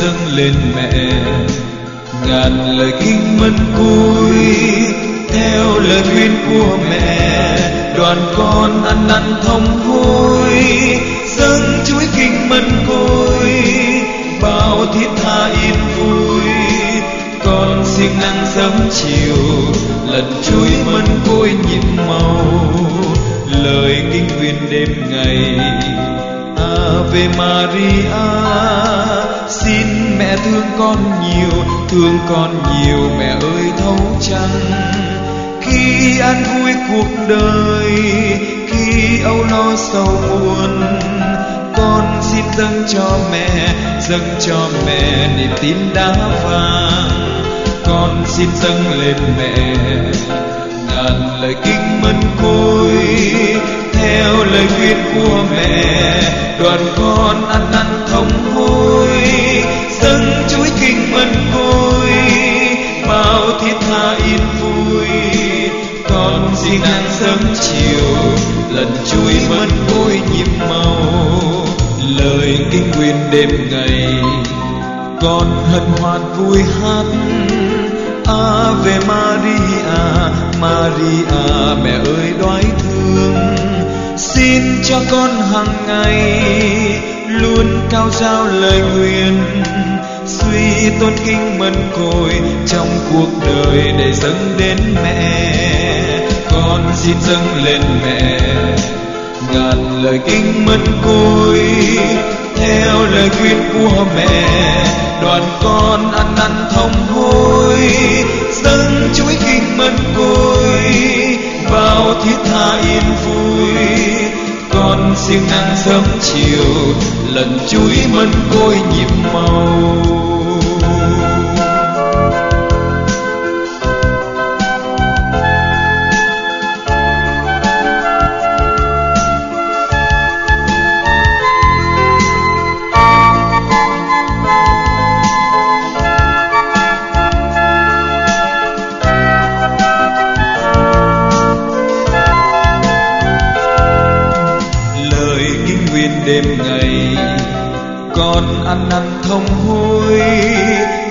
dâng lên mẹ. Ngàn lời kinh mân côi theo lời khuyên của mẹ. Đoàn con ăn năn thông vui, dâng chuỗi kinh mân côi bao thiết tha yên vui, con xin nắng sớm chiều. Lần chuỗi mân côi nhịp màu, lời kinh nguyện đêm ngày. Ave Maria mẹ thương con nhiều, thương con nhiều, mẹ ơi, thấu chăng khi an vui cuộc đời, khi âu lo sầu buồn, con xin dâng cho mẹ, dâng cho mẹ niềm tin đá vàng. Con xin dâng lên mẹ ngàn lời kinh mân côi. Theo lời khuyên của mẹ, đoàn con ăn năn thông hối dâng chuỗi kinh mân côi bao thiết tha yên vui. Con xin ăn sớm chiều lần chuỗi mân côi nhịp màu. Lời kinh nguyện đêm ngày con hân hoan vui hát. Ave Maria Maria mẹ ơi đoái thương. Xin cho con hàng ngày luôn cao giao lời nguyện kinh mân côi trong cuộc đời để dâng đến mẹ. Con xin dâng lên mẹ ngàn lời kinh mân côi theo lời khuyên của mẹ. Đoàn con ăn năn thông hối, dâng chuỗi kinh mân côi bao thiết tha yên vui. Con siêng năng sớm chiều, lần chuỗi mân côi nhịp màu. Đêm ngày. Con ăn năn thông hối,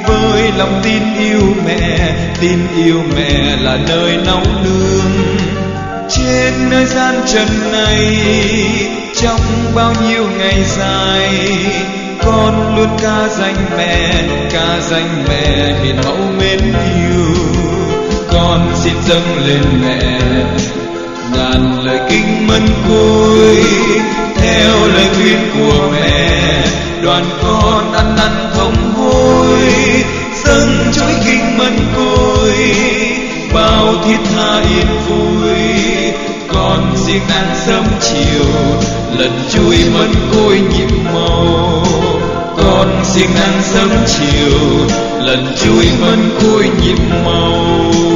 với lòng tin yêu mẹ, tin yêu mẹ là nơi nấu nương trên nơi gian trần này, trong bao nhiêu ngày dài, con luôn ca danh mẹ, ca danh mẹ hiền mẫu mến yêu. Con xin dâng lên mẹ ngàn lời kinh mân côi theo của mẹ. Đoàn con ăn năn thông hối dâng chối kinh mân côi. Bao thiết tha yên vui con riêng ăn sớm chiều. Lần chui mân côi nhịp màu con riêng ăn sớm chiều. Lần chui mân côi nhịp màu.